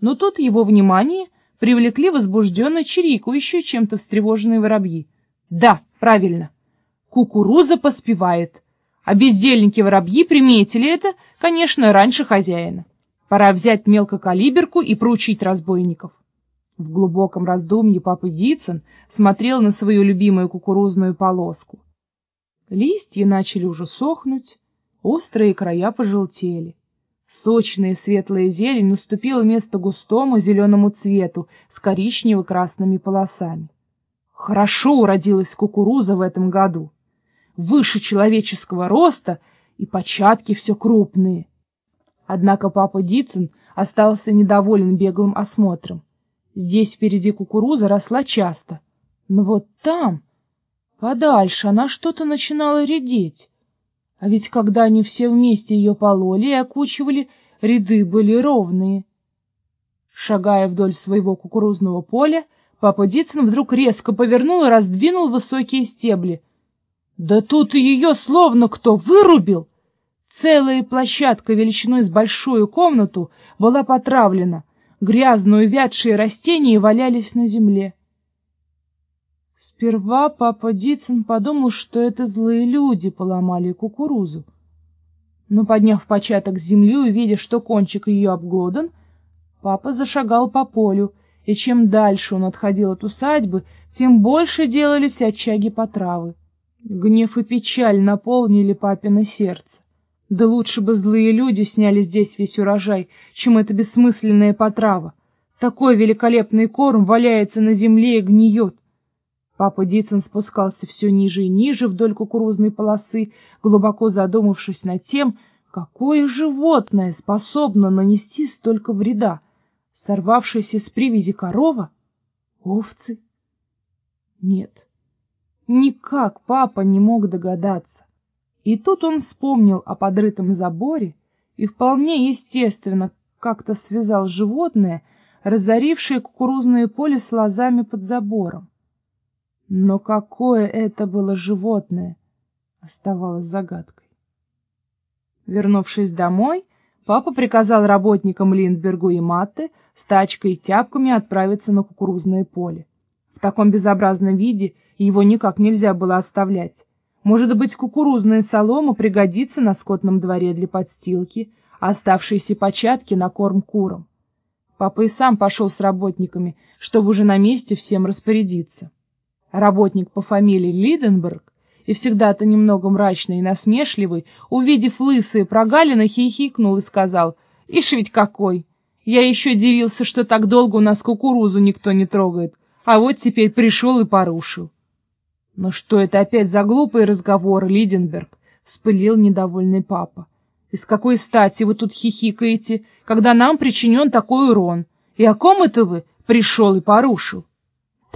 Но тут его внимание привлекли возбужденно чирикающие чем-то встревоженные воробьи. Да, правильно, кукуруза поспевает. А бездельники-воробьи приметили это, конечно, раньше хозяина. Пора взять мелкокалиберку и проучить разбойников. В глубоком раздумье папа Дицын смотрел на свою любимую кукурузную полоску. Листья начали уже сохнуть, острые края пожелтели. Сочная светлая зелень наступила место густому зеленому цвету с коричнево-красными полосами. Хорошо уродилась кукуруза в этом году. Выше человеческого роста и початки все крупные. Однако папа Дицын остался недоволен беглым осмотром. Здесь впереди кукуруза росла часто, но вот там... Подальше она что-то начинала редеть. А ведь когда они все вместе ее пололи и окучивали, ряды были ровные. Шагая вдоль своего кукурузного поля, папа Дицын вдруг резко повернул и раздвинул высокие стебли. Да тут ее словно кто вырубил! Целая площадка величиной с большую комнату была потравлена, грязные увядшие растения валялись на земле. Сперва папа Дицын подумал, что это злые люди поломали кукурузу. Но, подняв початок земли и увидев, что кончик ее обглодан, папа зашагал по полю, и чем дальше он отходил от усадьбы, тем больше делались очаги потравы. Гнев и печаль наполнили папино сердце. Да лучше бы злые люди сняли здесь весь урожай, чем эта бессмысленная потрава. Такой великолепный корм валяется на земле и гниет. Папа Дицын спускался все ниже и ниже вдоль кукурузной полосы, глубоко задумавшись над тем, какое животное способно нанести столько вреда. Сорвавшаяся с привязи корова? Овцы? Нет, никак папа не мог догадаться. И тут он вспомнил о подрытом заборе и вполне естественно как-то связал животное, разорившее кукурузное поле с лозами под забором. Но какое это было животное, оставалось загадкой. Вернувшись домой, папа приказал работникам Линдбергу и Матте с тачкой и тяпками отправиться на кукурузное поле. В таком безобразном виде его никак нельзя было оставлять. Может быть, кукурузная солома пригодится на скотном дворе для подстилки, а оставшиеся початки на корм курам. Папа и сам пошел с работниками, чтобы уже на месте всем распорядиться работник по фамилии Лиденберг, и всегда-то немного мрачный и насмешливый, увидев лысые прогалины, хихикнул и сказал, «Ишь ведь какой! Я еще дивился, что так долго у нас кукурузу никто не трогает, а вот теперь пришел и порушил». «Ну что это опять за глупый разговор, Лиденберг?» — вспылил недовольный папа. «И с какой стати вы тут хихикаете, когда нам причинен такой урон? И о ком это вы пришел и порушил?»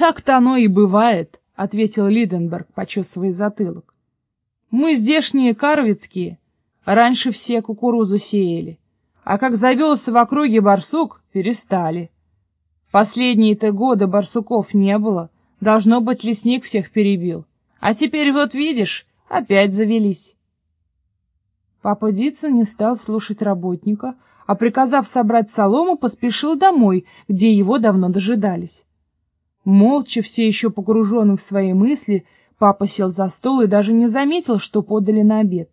«Так-то оно и бывает», — ответил Лиденберг, почесывая затылок. «Мы здешние карвицкие. Раньше все кукурузу сеяли, а как завелся в округе барсук, перестали. Последние-то годы барсуков не было, должно быть, лесник всех перебил. А теперь вот видишь, опять завелись». Папа Дицын не стал слушать работника, а, приказав собрать солому, поспешил домой, где его давно дожидались. Молча, все еще погруженный в свои мысли, папа сел за стол и даже не заметил, что подали на обед.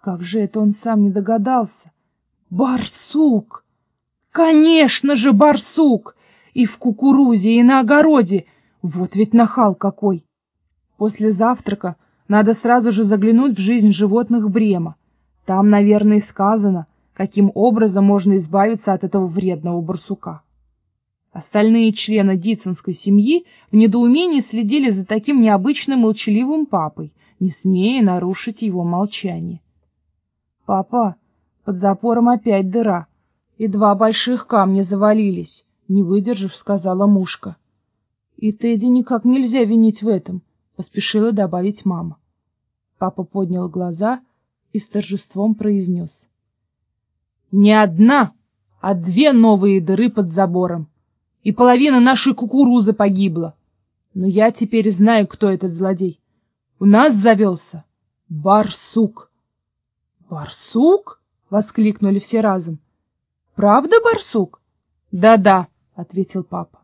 Как же это он сам не догадался? Барсук! Конечно же, барсук! И в кукурузе, и на огороде. Вот ведь нахал какой! После завтрака надо сразу же заглянуть в жизнь животных Брема. Там, наверное, сказано, каким образом можно избавиться от этого вредного барсука. Остальные члены Дитсонской семьи в недоумении следили за таким необычным молчаливым папой, не смея нарушить его молчание. «Папа, под запором опять дыра, и два больших камня завалились», — не выдержав, сказала мушка. «И Тедди никак нельзя винить в этом», — поспешила добавить мама. Папа поднял глаза и с торжеством произнес. «Не одна, а две новые дыры под забором и половина нашей кукурузы погибла. Но я теперь знаю, кто этот злодей. У нас завелся барсук. — Барсук? — воскликнули все разом. — Правда барсук? Да-да, ответил папа.